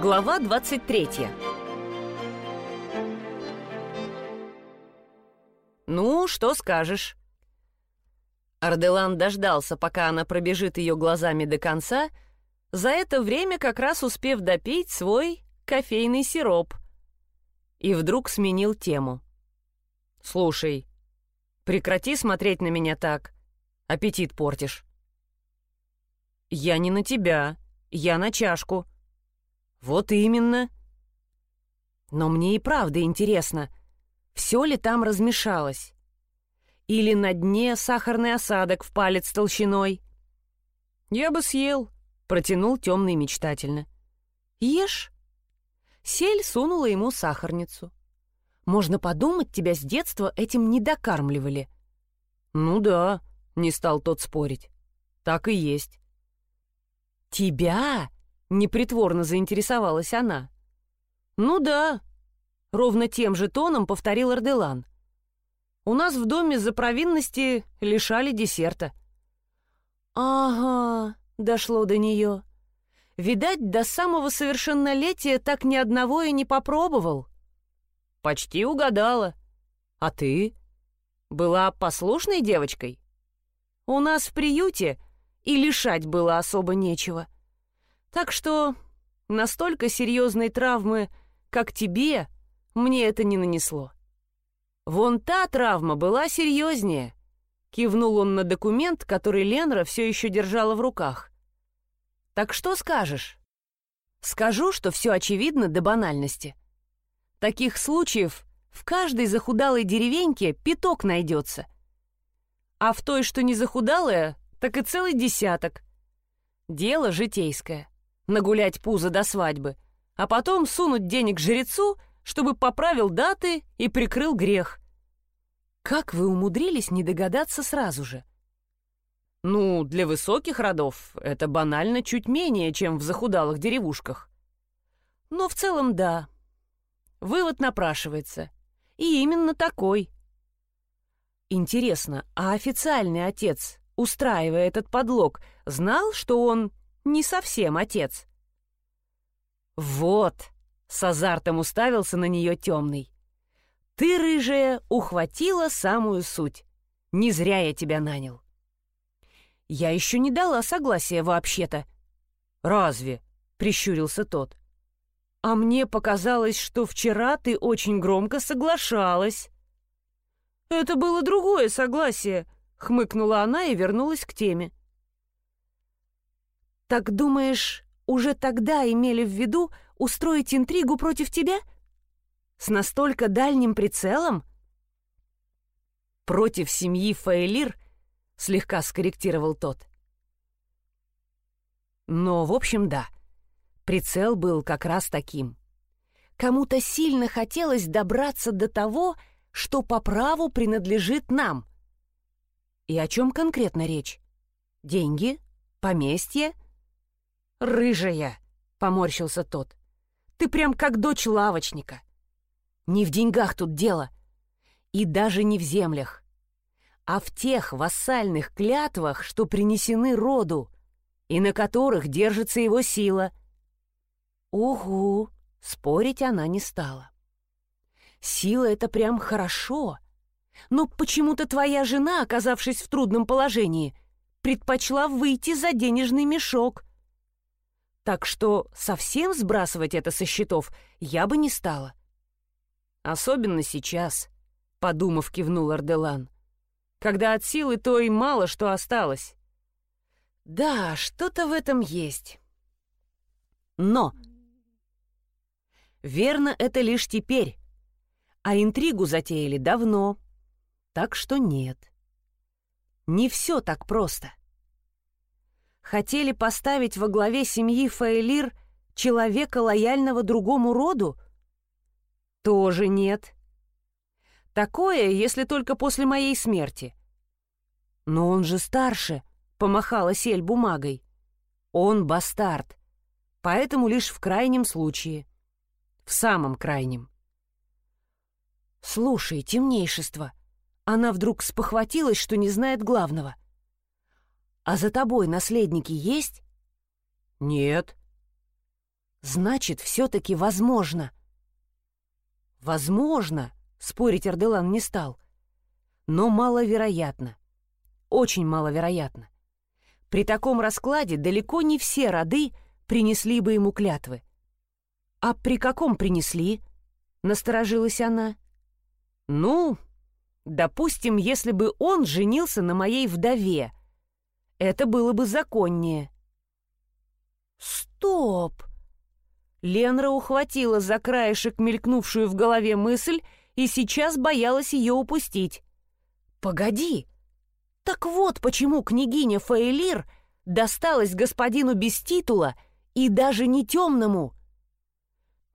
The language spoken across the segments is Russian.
Глава 23 «Ну, что скажешь?» Арделан дождался, пока она пробежит ее глазами до конца, за это время как раз успев допить свой кофейный сироп. И вдруг сменил тему. «Слушай, прекрати смотреть на меня так. Аппетит портишь». «Я не на тебя, я на чашку». «Вот именно». «Но мне и правда интересно, все ли там размешалось? Или на дне сахарный осадок в палец толщиной?» «Я бы съел», — протянул темный мечтательно. «Ешь». Сель сунула ему сахарницу. «Можно подумать, тебя с детства этим не докармливали». «Ну да», — не стал тот спорить. «Так и есть». «Тебя?» — непритворно заинтересовалась она. «Ну да», — ровно тем же тоном повторил Арделан. «У нас в доме за провинности лишали десерта». «Ага», — дошло до нее. «Видать, до самого совершеннолетия так ни одного и не попробовал». «Почти угадала. А ты? Была послушной девочкой?» «У нас в приюте и лишать было особо нечего. Так что настолько серьезной травмы, как тебе, мне это не нанесло. Вон та травма была серьезнее. Кивнул он на документ, который Ленра все еще держала в руках. Так что скажешь? Скажу, что все очевидно до банальности. Таких случаев в каждой захудалой деревеньке пяток найдется. А в той, что не захудалая, так и целый десяток. Дело житейское. Нагулять пузо до свадьбы, а потом сунуть денег жрецу, чтобы поправил даты и прикрыл грех. Как вы умудрились не догадаться сразу же? Ну, для высоких родов это банально чуть менее, чем в захудалых деревушках. Но в целом да. Вывод напрашивается. И именно такой. Интересно, а официальный отец устраивая этот подлог, знал, что он не совсем отец. «Вот!» — с азартом уставился на нее темный. «Ты, рыжая, ухватила самую суть. Не зря я тебя нанял». «Я еще не дала согласия вообще-то». «Разве?» — прищурился тот. «А мне показалось, что вчера ты очень громко соглашалась». «Это было другое согласие», Хмыкнула она и вернулась к теме. «Так думаешь, уже тогда имели в виду устроить интригу против тебя? С настолько дальним прицелом?» «Против семьи Фаэлир?» — слегка скорректировал тот. Но, в общем, да, прицел был как раз таким. Кому-то сильно хотелось добраться до того, что по праву принадлежит нам — и о чем конкретно речь? Деньги? Поместье? Рыжая, поморщился тот. Ты прям как дочь лавочника. Не в деньгах тут дело. И даже не в землях. А в тех вассальных клятвах, что принесены роду, и на которых держится его сила. Угу, спорить она не стала. Сила — это прям хорошо — но почему-то твоя жена, оказавшись в трудном положении, предпочла выйти за денежный мешок. Так что совсем сбрасывать это со счетов я бы не стала. Особенно сейчас, — подумав, кивнул Арделан, когда от силы той мало что осталось. Да, что-то в этом есть. Но... Верно это лишь теперь, а интригу затеяли давно — так что нет. Не все так просто. Хотели поставить во главе семьи Фаэлир человека, лояльного другому роду? Тоже нет. Такое, если только после моей смерти. Но он же старше, помахала сель бумагой. Он бастард, поэтому лишь в крайнем случае. В самом крайнем. «Слушай, темнейшество», она вдруг спохватилась, что не знает главного. «А за тобой наследники есть?» «Нет». Значит, все-таки возможно. Возможно, спорить Арделан не стал. Но маловероятно. Очень маловероятно. При таком раскладе далеко не все роды принесли бы ему клятвы. «А при каком принесли?» — насторожилась она. «Ну, допустим, если бы он женился на моей вдове. Это было бы законнее». «Стоп!» Ленра ухватила за краешек мелькнувшую в голове мысль и сейчас боялась ее упустить. «Погоди! Так вот почему княгиня Фаэлир досталась господину без титула и даже не темному.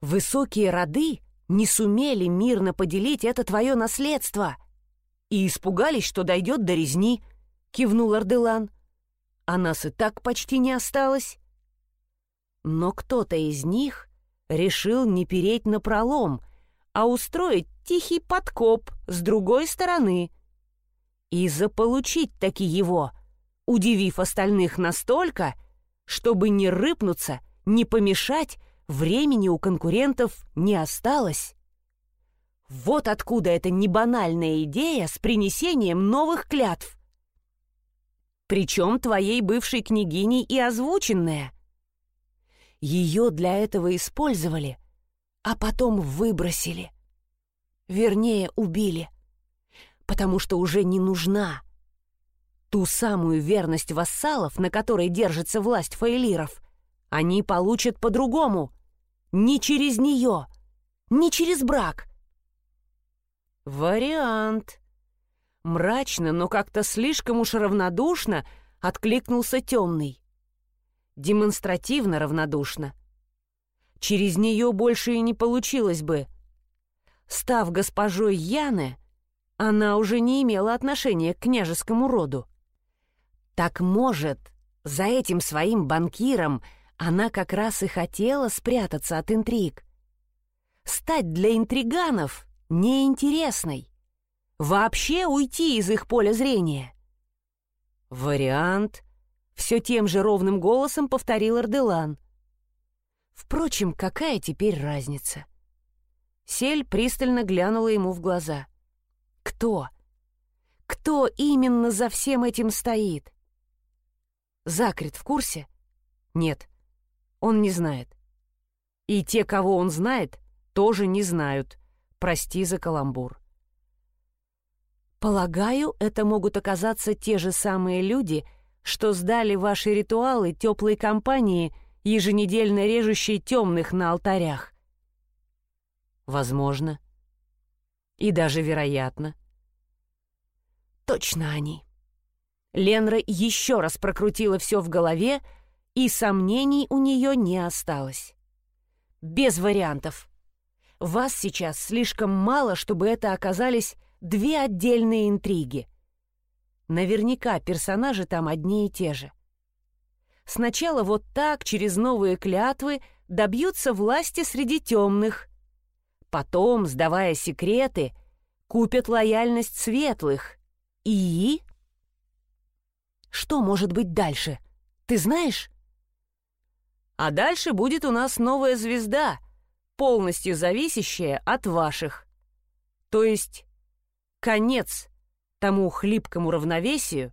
Высокие роды не сумели мирно поделить это твое наследство и испугались, что дойдет до резни», — кивнул Арделан. «А нас и так почти не осталось». Но кто-то из них решил не переть на пролом, а устроить тихий подкоп с другой стороны и заполучить таки его, удивив остальных настолько, чтобы не рыпнуться, не помешать, времени у конкурентов не осталось. Вот откуда эта небанальная идея с принесением новых клятв. Причем твоей бывшей княгиней и озвученная — ее для этого использовали, а потом выбросили. Вернее, убили. Потому что уже не нужна. Ту самую верность вассалов, на которой держится власть фаэлиров, они получат по-другому. Не через нее, не через брак. Вариант. Мрачно, но как-то слишком уж равнодушно откликнулся темный демонстративно равнодушна. Через нее больше и не получилось бы. Став госпожой Яны, она уже не имела отношения к княжескому роду. Так может, за этим своим банкиром она как раз и хотела спрятаться от интриг. Стать для интриганов неинтересной. Вообще уйти из их поля зрения. Вариант — все тем же ровным голосом повторил Арделан. Впрочем, какая теперь разница? Сель пристально глянула ему в глаза. Кто? Кто именно за всем этим стоит? Закрит в курсе? Нет, он не знает. И те, кого он знает, тоже не знают. Прости за каламбур. Полагаю, это могут оказаться те же самые люди, что сдали ваши ритуалы теплой компании, еженедельно режущей темных на алтарях. Возможно. И даже вероятно. Точно они. Ленра еще раз прокрутила все в голове, и сомнений у нее не осталось. Без вариантов. Вас сейчас слишком мало, чтобы это оказались две отдельные интриги. Наверняка персонажи там одни и те же. Сначала вот так, через новые клятвы, добьются власти среди темных. Потом, сдавая секреты, купят лояльность светлых. И... Что может быть дальше? Ты знаешь? А дальше будет у нас новая звезда, полностью зависящая от ваших. То есть конец тому хлипкому равновесию,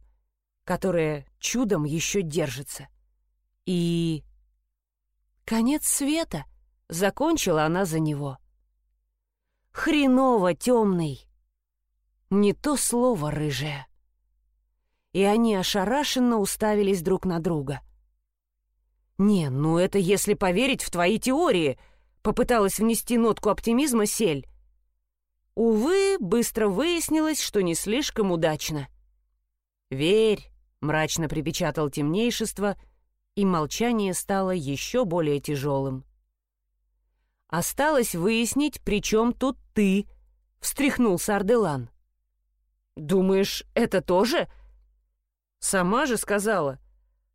которое чудом еще держится. И... Конец света. Закончила она за него. Хреново темный. Не то слово рыжее. И они ошарашенно уставились друг на друга. «Не, ну это если поверить в твои теории», — попыталась внести нотку оптимизма Сель. Увы, быстро выяснилось, что не слишком удачно. «Верь», — мрачно припечатал темнейшество, и молчание стало еще более тяжелым. «Осталось выяснить, при чем тут ты», — встряхнулся Арделан. «Думаешь, это тоже?» «Сама же сказала.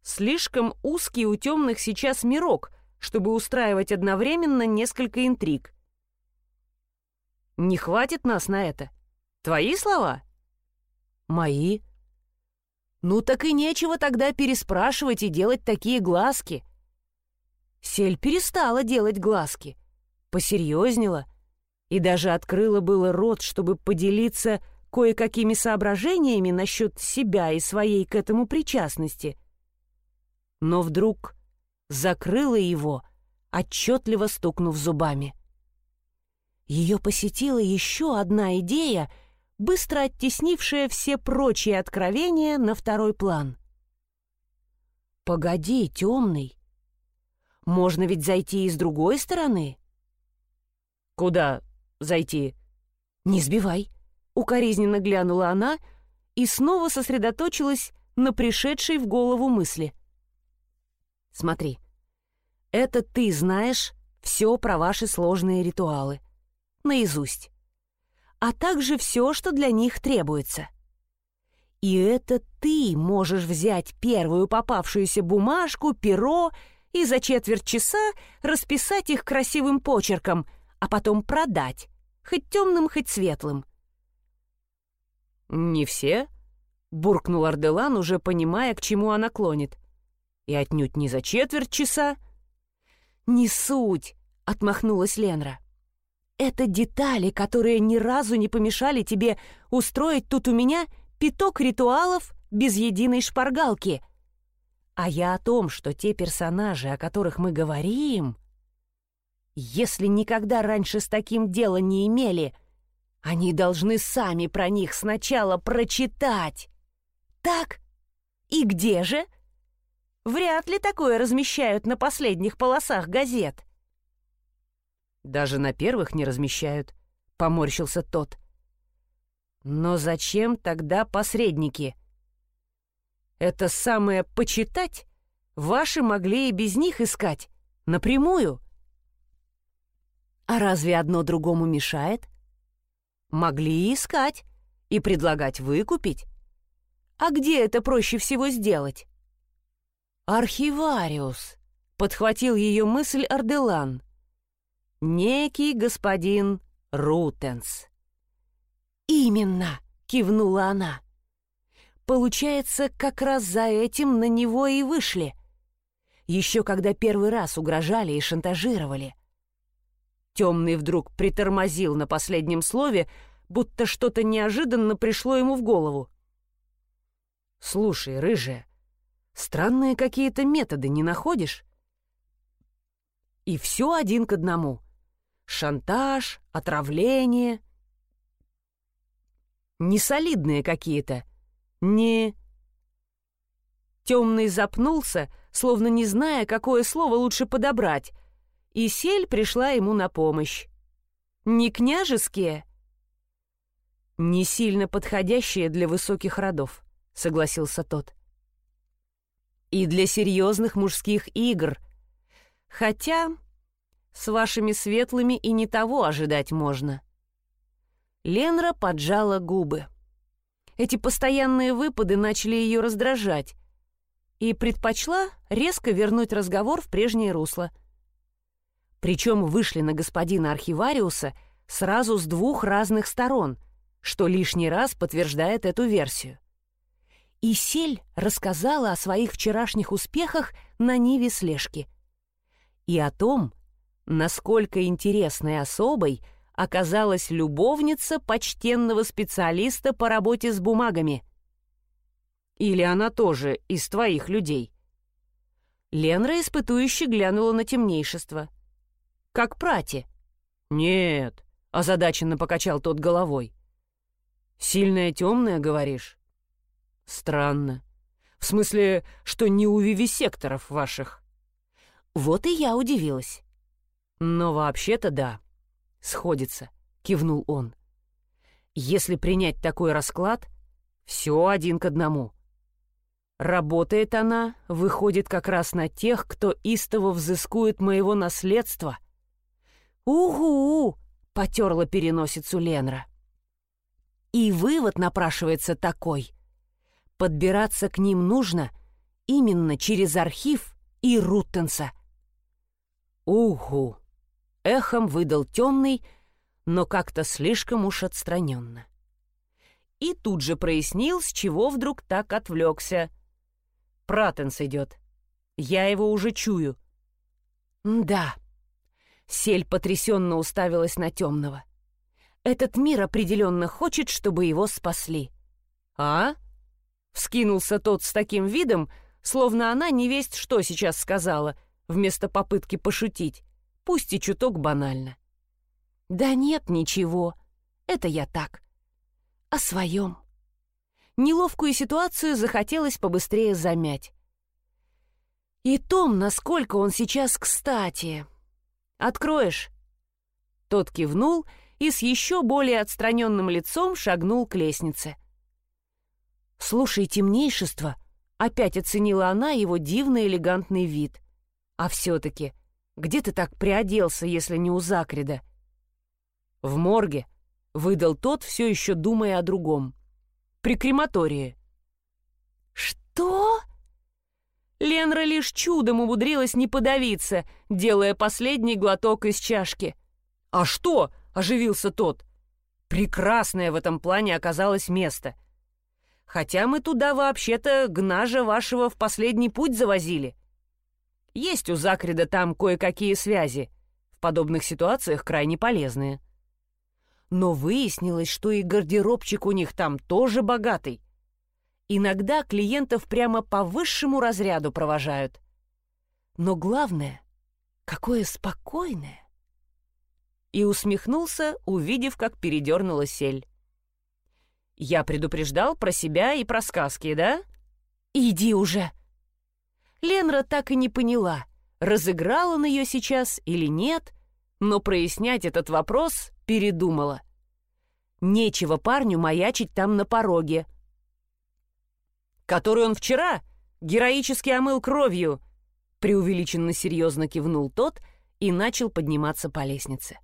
Слишком узкий у темных сейчас мирок, чтобы устраивать одновременно несколько интриг. Не хватит нас на это. Твои слова? Мои. Ну так и нечего тогда переспрашивать и делать такие глазки. Сель перестала делать глазки, посерьезнела и даже открыла было рот, чтобы поделиться кое-какими соображениями насчет себя и своей к этому причастности. Но вдруг закрыла его, отчетливо стукнув зубами. Ее посетила еще одна идея, быстро оттеснившая все прочие откровения на второй план. «Погоди, темный, можно ведь зайти и с другой стороны?» «Куда зайти?» «Не сбивай», — укоризненно глянула она и снова сосредоточилась на пришедшей в голову мысли. «Смотри, это ты знаешь все про ваши сложные ритуалы. Наизусть. А также все, что для них требуется. И это ты можешь взять первую попавшуюся бумажку, перо и за четверть часа расписать их красивым почерком, а потом продать, хоть темным, хоть светлым. «Не все?» — буркнул Арделан, уже понимая, к чему она клонит. «И отнюдь не за четверть часа». «Не суть!» — отмахнулась Ленра. «Это детали, которые ни разу не помешали тебе устроить тут у меня пяток ритуалов без единой шпаргалки. А я о том, что те персонажи, о которых мы говорим, если никогда раньше с таким дела не имели, они должны сами про них сначала прочитать. Так? И где же?» Вряд ли такое размещают на последних полосах газет. Даже на первых не размещают, поморщился тот. Но зачем тогда посредники? Это самое «почитать» ваши могли и без них искать, напрямую. А разве одно другому мешает? Могли искать, и предлагать выкупить. А где это проще всего сделать? «Архивариус», — подхватил ее мысль Арделан. «Некий господин Рутенс». «Именно», — кивнула она. «Получается, как раз за этим на него и вышли. Еще когда первый раз угрожали и шантажировали». Темный вдруг притормозил на последнем слове, будто что-то неожиданно пришло ему в голову. «Слушай, рыжая, Странные какие-то методы не находишь? И все один к одному. Шантаж, отравление. Несолидные какие-то. Не... Темный запнулся, словно не зная, какое слово лучше подобрать, и сель пришла ему на помощь. Не княжеские? Не сильно подходящие для высоких родов, согласился тот. — и для серьезных мужских игр. Хотя с вашими светлыми и не того ожидать можно. Ленра поджала губы. Эти постоянные выпады начали ее раздражать, и предпочла резко вернуть разговор в прежнее русло. Причем вышли на господина архивариуса сразу с двух разных сторон, что лишний раз подтверждает эту версию. И Сель рассказала о своих вчерашних успехах на Ниве слежки. И о том, насколько интересной особой оказалась любовница почтенного специалиста по работе с бумагами. Или она тоже из твоих людей? Ленра испытующе глянула на темнейшество. «Как прати?» «Нет», — озадаченно покачал тот головой. «Сильная темная, говоришь?» Странно. В смысле, что не у вивисекторов ваших. Вот и я удивилась. Но вообще-то да. Сходится, кивнул он. Если принять такой расклад, все один к одному. Работает она, выходит как раз на тех, кто истово взыскует моего наследства. «Угу!» — потерла переносицу Ленра. И вывод напрашивается такой — подбираться к ним нужно именно через архив и Руттенса. «Уху!» — эхом выдал темный, но как-то слишком уж отстраненно. И тут же прояснил, с чего вдруг так отвлекся. «Пратенс идет. Я его уже чую». Да. Сель потрясенно уставилась на темного. Этот мир определенно хочет, чтобы его спасли. А? Вскинулся тот с таким видом, словно она не весть что сейчас сказала, вместо попытки пошутить, пусть и чуток банально. Да нет, ничего. Это я так. О своем. Неловкую ситуацию захотелось побыстрее замять. И том, насколько он сейчас кстати. Откроешь? Тот кивнул и с еще более отстраненным лицом шагнул к лестнице. «Слушай, темнейшество!» — опять оценила она его дивный элегантный вид. «А все-таки, где ты так приоделся, если не у Закрида?» «В морге», — выдал тот, все еще думая о другом. «При крематории». «Что?» Ленра лишь чудом умудрилась не подавиться, делая последний глоток из чашки. «А что?» — оживился тот. «Прекрасное в этом плане оказалось место. Хотя мы туда вообще-то гнажа вашего в последний путь завозили. Есть у Закрида там кое-какие связи, в подобных ситуациях крайне полезные. Но выяснилось, что и гардеробчик у них там тоже богатый. Иногда клиентов прямо по высшему разряду провожают. Но главное, какое спокойное и усмехнулся, увидев, как передернула сель. «Я предупреждал про себя и про сказки, да?» «Иди уже!» Ленра так и не поняла, разыграл он ее сейчас или нет, но прояснять этот вопрос передумала. Нечего парню маячить там на пороге. «Который он вчера героически омыл кровью», преувеличенно серьезно кивнул тот и начал подниматься по лестнице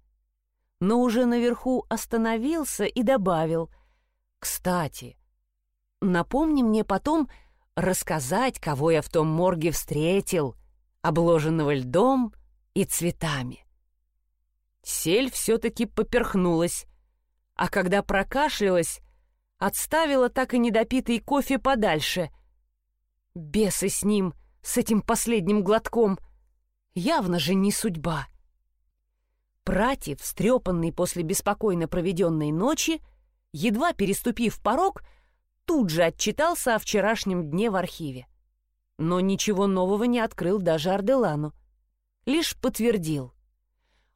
но уже наверху остановился и добавил. «Кстати, напомни мне потом рассказать, кого я в том морге встретил, обложенного льдом и цветами». Сель все-таки поперхнулась, а когда прокашлялась, отставила так и недопитый кофе подальше. Бесы с ним, с этим последним глотком. Явно же не судьба. Прати, встрепанный после беспокойно проведенной ночи, едва переступив порог, тут же отчитался о вчерашнем дне в архиве. Но ничего нового не открыл даже Арделану. Лишь подтвердил.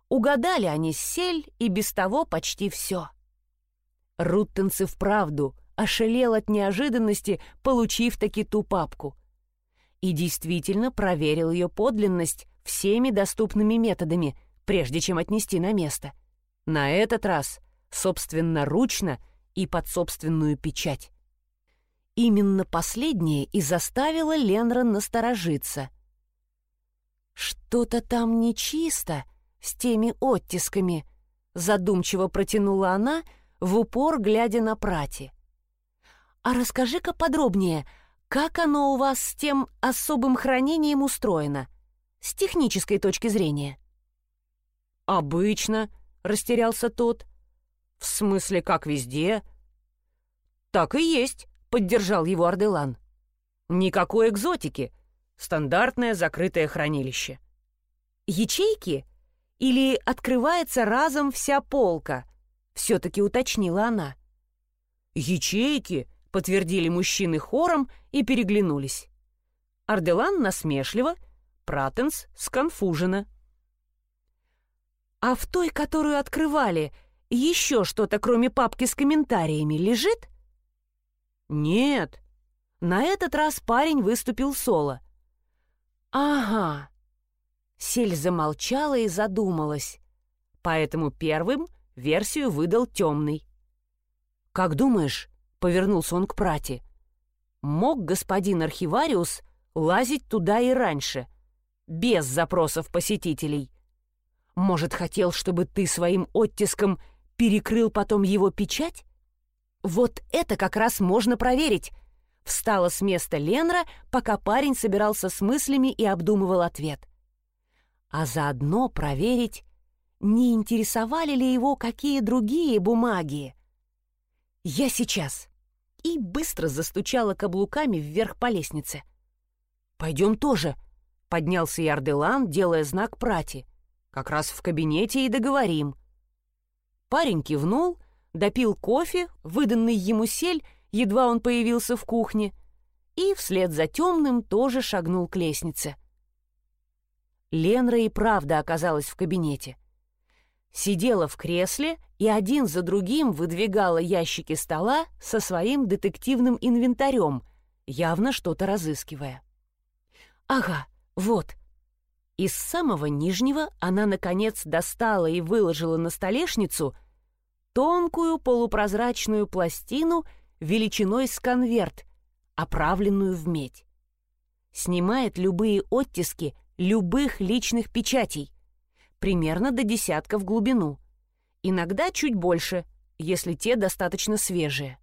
Угадали они сель и без того почти все. Руттенцы вправду ошалел от неожиданности, получив таки ту папку. И действительно проверил ее подлинность всеми доступными методами — прежде чем отнести на место. На этот раз собственноручно и под собственную печать. Именно последнее и заставило Ленра насторожиться. «Что-то там нечисто с теми оттисками», — задумчиво протянула она, в упор глядя на прати. «А расскажи-ка подробнее, как оно у вас с тем особым хранением устроено, с технической точки зрения?» «Обычно», — растерялся тот. «В смысле, как везде?» «Так и есть», — поддержал его Арделан. «Никакой экзотики. Стандартное закрытое хранилище». «Ячейки? Или открывается разом вся полка?» — все-таки уточнила она. «Ячейки», — подтвердили мужчины хором и переглянулись. Арделан насмешливо, Пратенс сконфуженно. А в той, которую открывали, еще что-то, кроме папки с комментариями, лежит? Нет. На этот раз парень выступил соло. Ага. Сель замолчала и задумалась. Поэтому первым версию выдал темный. «Как думаешь?» — повернулся он к прате. «Мог господин архивариус лазить туда и раньше, без запросов посетителей?» Может, хотел, чтобы ты своим оттиском перекрыл потом его печать? Вот это как раз можно проверить. Встала с места Ленра, пока парень собирался с мыслями и обдумывал ответ. А заодно проверить, не интересовали ли его какие другие бумаги. Я сейчас. И быстро застучала каблуками вверх по лестнице. «Пойдем тоже», — Поднялся и Арделан, делая знак прати. Как раз в кабинете и договорим. Парень кивнул, допил кофе, выданный ему сель, едва он появился в кухне, и вслед за темным тоже шагнул к лестнице. Ленра и правда оказалась в кабинете. Сидела в кресле и один за другим выдвигала ящики стола со своим детективным инвентарем, явно что-то разыскивая. «Ага, вот». Из самого нижнего она, наконец, достала и выложила на столешницу тонкую полупрозрачную пластину величиной с конверт, оправленную в медь. Снимает любые оттиски любых личных печатей, примерно до десятка в глубину. Иногда чуть больше, если те достаточно свежие.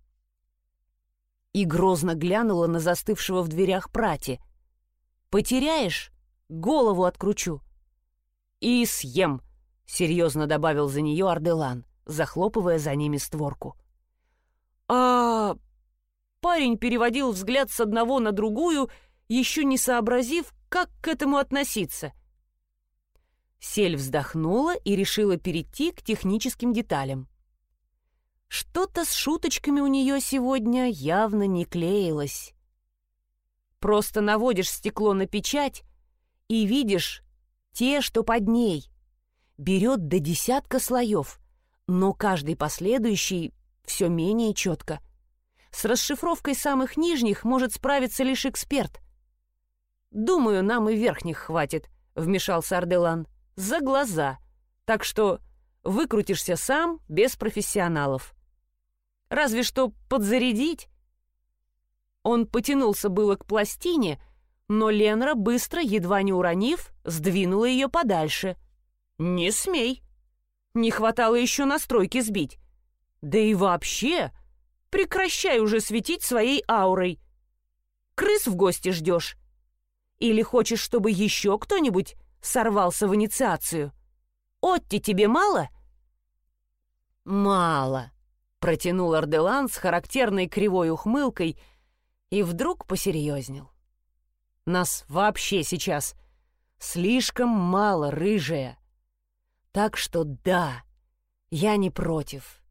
И грозно глянула на застывшего в дверях прати. «Потеряешь? Голову откручу». «И съем», — серьезно добавил за нее Арделан, захлопывая за ними створку. «А...» Парень переводил взгляд с одного на другую, еще не сообразив, как к этому относиться? Сель вздохнула и решила перейти к техническим деталям. Что-то с шуточками у нее сегодня явно не клеилось. Просто наводишь стекло на печать и видишь те, что под ней. Берет до десятка слоев, но каждый последующий все менее четко. С расшифровкой самых нижних может справиться лишь эксперт — «Думаю, нам и верхних хватит», — вмешался Арделан. «За глаза. Так что выкрутишься сам, без профессионалов. Разве что подзарядить». Он потянулся было к пластине, но Ленра, быстро, едва не уронив, сдвинула ее подальше. «Не смей! Не хватало еще настройки сбить. Да и вообще, прекращай уже светить своей аурой. Крыс в гости ждешь. Или хочешь, чтобы еще кто-нибудь сорвался в инициацию? Отти тебе мало?» «Мало», — протянул Арделан с характерной кривой ухмылкой и вдруг посерьезнел. «Нас вообще сейчас слишком мало, рыжая. Так что да, я не против.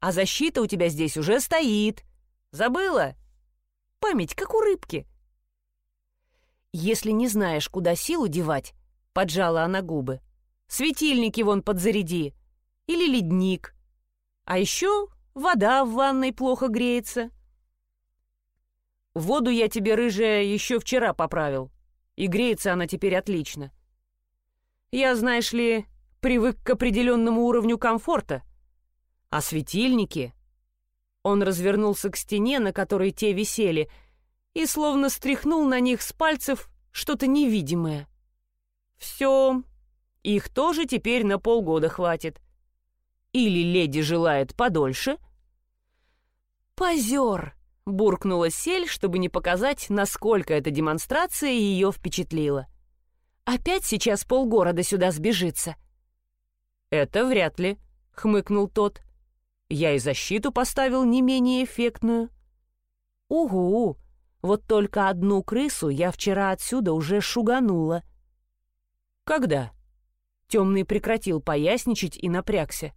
А защита у тебя здесь уже стоит. Забыла? Память, как у рыбки. «Если не знаешь, куда силу девать», — поджала она губы, «светильники вон подзаряди. Или ледник. А еще вода в ванной плохо греется». «Воду я тебе, рыжая, еще вчера поправил. И греется она теперь отлично. Я, знаешь ли, привык к определенному уровню комфорта. А светильники...» Он развернулся к стене, на которой те висели, и словно стряхнул на них с пальцев что-то невидимое. Все, их тоже теперь на полгода хватит. Или леди желает подольше? «Позер!» — буркнула Сель, чтобы не показать, насколько эта демонстрация ее впечатлила. «Опять сейчас полгорода сюда сбежится». «Это вряд ли», — хмыкнул тот. «Я и защиту поставил не менее эффектную». «Угу!» Вот только одну крысу я вчера отсюда уже шуганула. Когда? Темный прекратил поясничать и напрягся.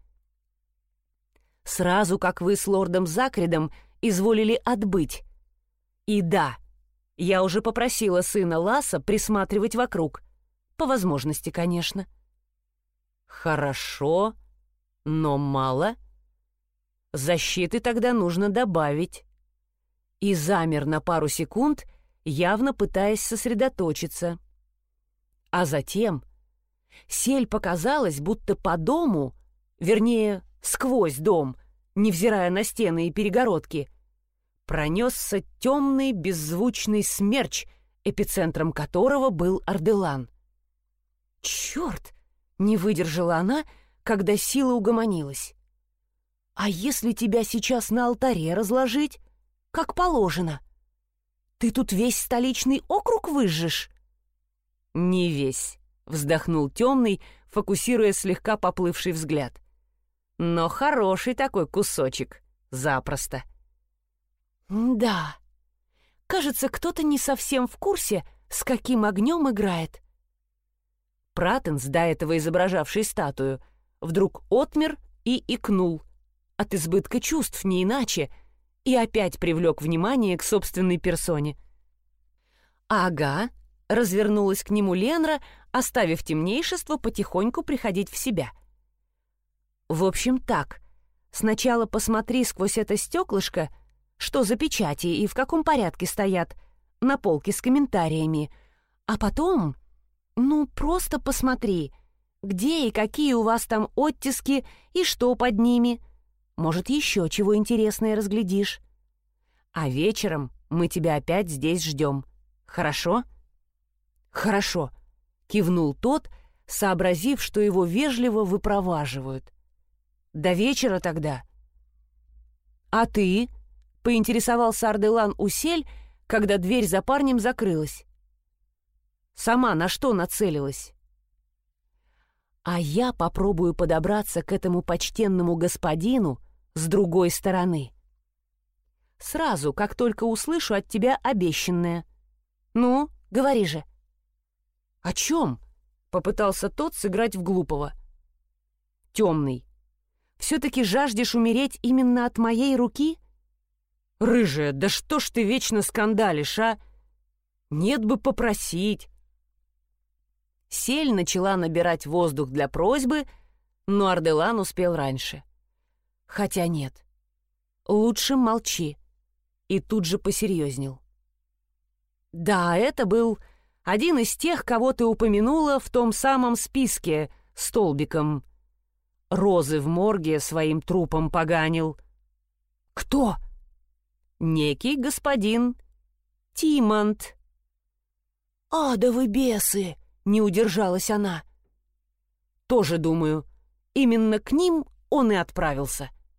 Сразу, как вы с лордом Закридом изволили отбыть. И да, я уже попросила сына Ласа присматривать вокруг. По возможности, конечно. Хорошо, но мало. Защиты тогда нужно добавить и замер на пару секунд, явно пытаясь сосредоточиться. А затем сель показалось, будто по дому, вернее, сквозь дом, невзирая на стены и перегородки, пронесся темный беззвучный смерч, эпицентром которого был Арделан. «Черт!» — не выдержала она, когда сила угомонилась. «А если тебя сейчас на алтаре разложить?» как положено. Ты тут весь столичный округ выжжешь?» «Не весь», — вздохнул темный, фокусируя слегка поплывший взгляд. «Но хороший такой кусочек. Запросто». «Да. Кажется, кто-то не совсем в курсе, с каким огнем играет. Пратенс, до этого изображавший статую, вдруг отмер и икнул. От избытка чувств, не иначе, и опять привлек внимание к собственной персоне. «Ага», — развернулась к нему Ленра, оставив темнейшество потихоньку приходить в себя. «В общем, так. Сначала посмотри сквозь это стеклышко, что за печати и в каком порядке стоят, на полке с комментариями, а потом ну, просто посмотри, где и какие у вас там оттиски и что под ними. Может, еще чего интересное разглядишь. А вечером мы тебя опять здесь ждем. Хорошо? Хорошо, кивнул тот, сообразив, что его вежливо выпроваживают. До вечера тогда. А ты? Поинтересовался Арделан Усель, когда дверь за парнем закрылась. Сама на что нацелилась? А я попробую подобраться к этому почтенному господину с другой стороны. Сразу, как только услышу от тебя обещанное. Ну, говори же. О чем? Попытался тот сыграть в глупого. Темный. Все-таки жаждешь умереть именно от моей руки? Рыжая, да что ж ты вечно скандалишь, а? Нет бы попросить. Сель начала набирать воздух для просьбы, но Арделан успел раньше. Хотя нет. Лучше молчи. И тут же посерьезнел. Да, это был один из тех, кого ты упомянула в том самом списке столбиком. Розы в морге своим трупом поганил. Кто? Некий господин Тимонт. «А, да вы бесы!» Не удержалась она. Тоже думаю, именно к ним он и отправился.